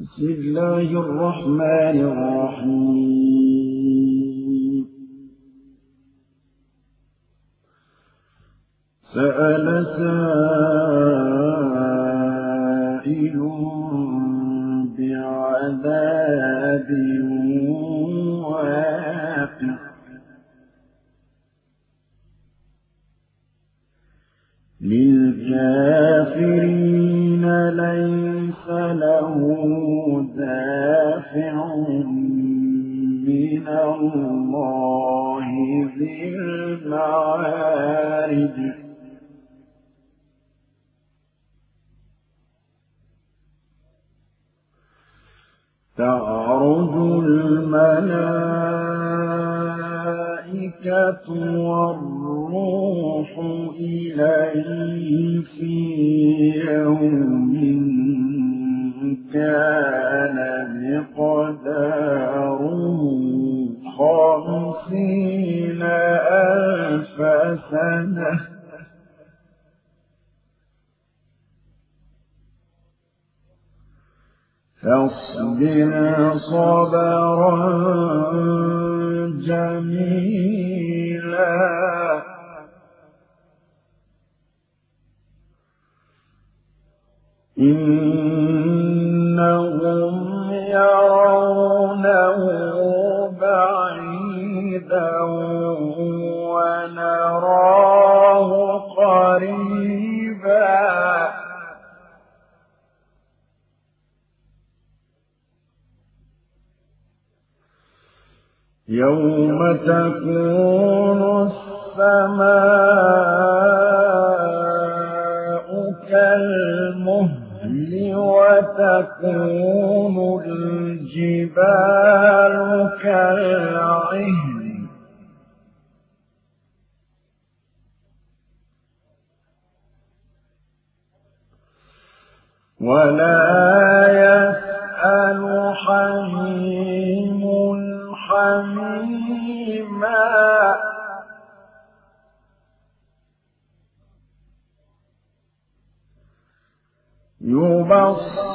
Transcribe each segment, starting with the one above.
بسم الله الرحمن الرحيم. سأل سائل بعذاب واقع. للكافرين ليس له دافع من الله ذي المعارج. تعرج الملائكة فاصبر صبرا جميلا. إنهم يوم تكون السماء كالمهل وتكون الجبال كالعهن. ولا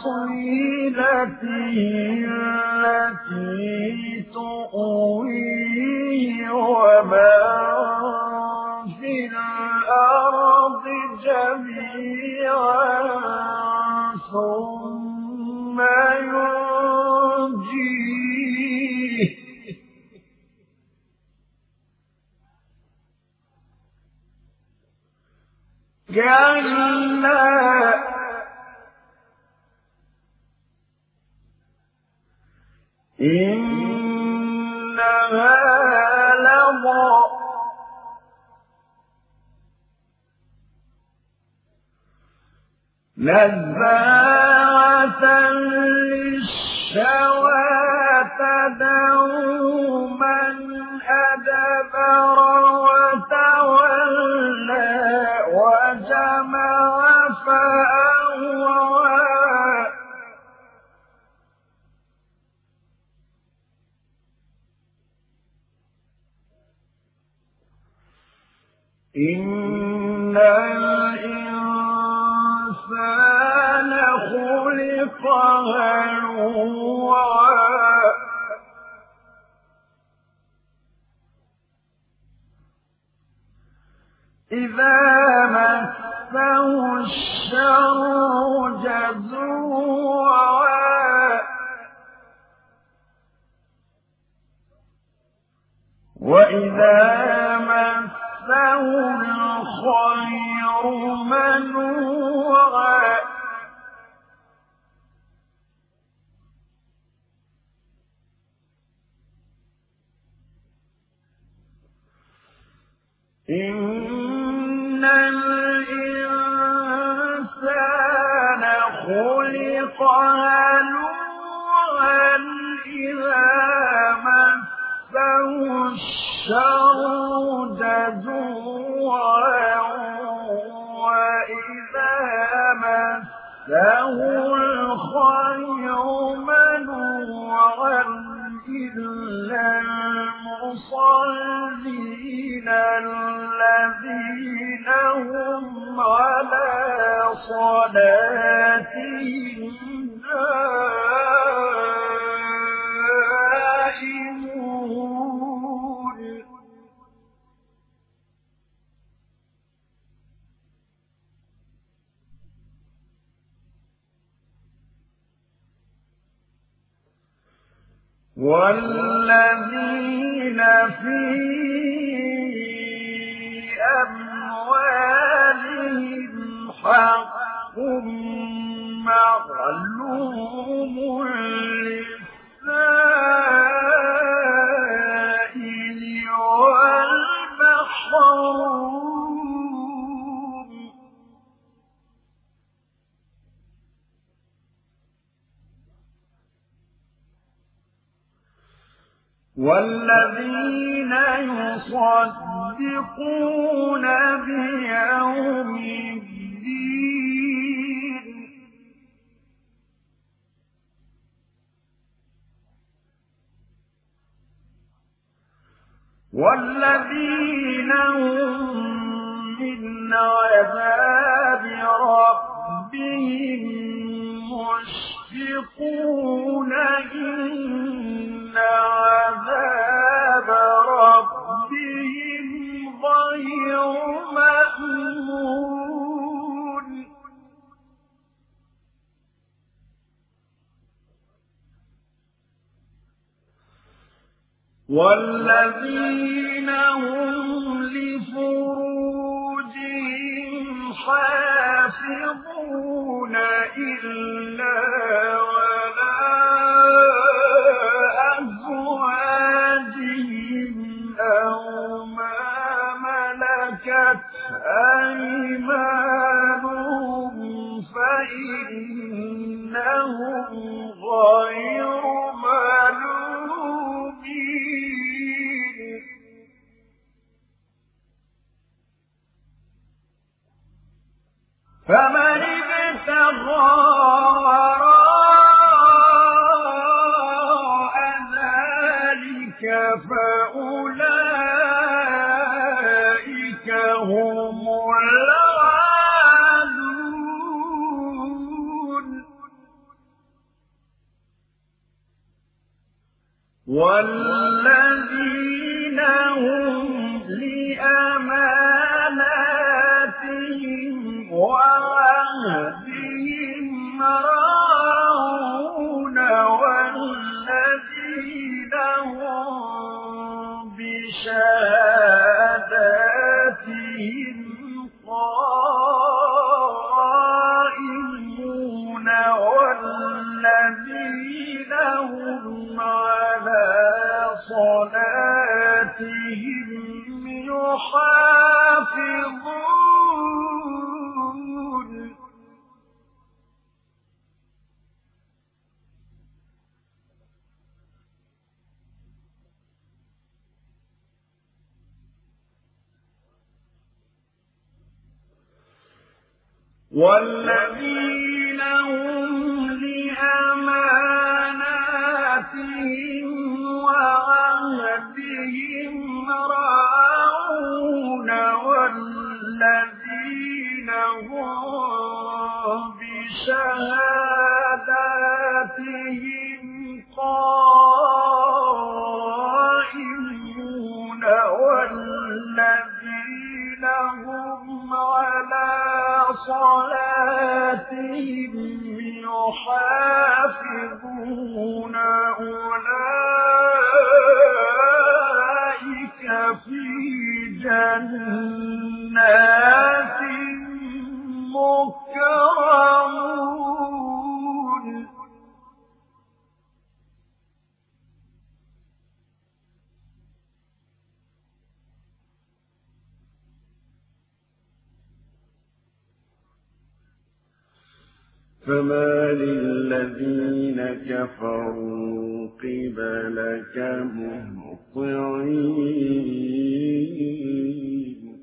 وفصيلته التي تؤويه ومن في الأرض جميعا ثم ينجيه. كلا إنها نزاعة للشوى تدعو من إن الإنسان خلق هلوعا إذا مسه الشر جزوعا وإذا مسه الخير منوعا وإذا مسه الخير منوعا إلا المصلين الذين هم على صلاتهم والذين في أموالهم حق معلوم والذين هم والذين هم لفروجهم حافظون إلا والذين هم لأماناتهم يحافظون أولئك في جنات فما للذين كفروا قبلك مهطعين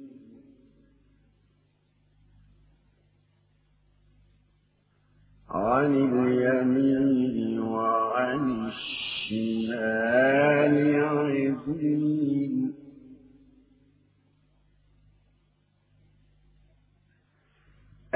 عن اليمين وعن الشمال عزين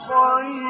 نبدل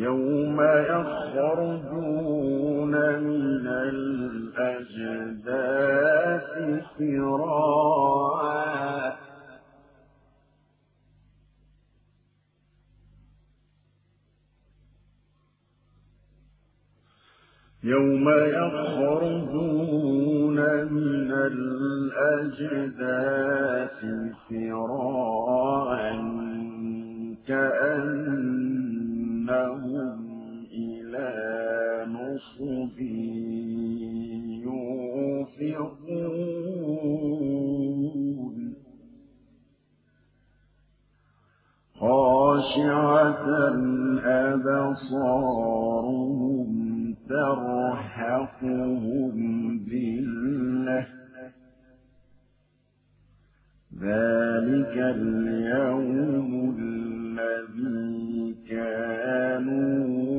يوم يخرجون من الأجداث سراعا. يوم يخرجون من الأجداث سراعا كأنهم خاشعة أبصارهم ذلك اليوم الذي كانوا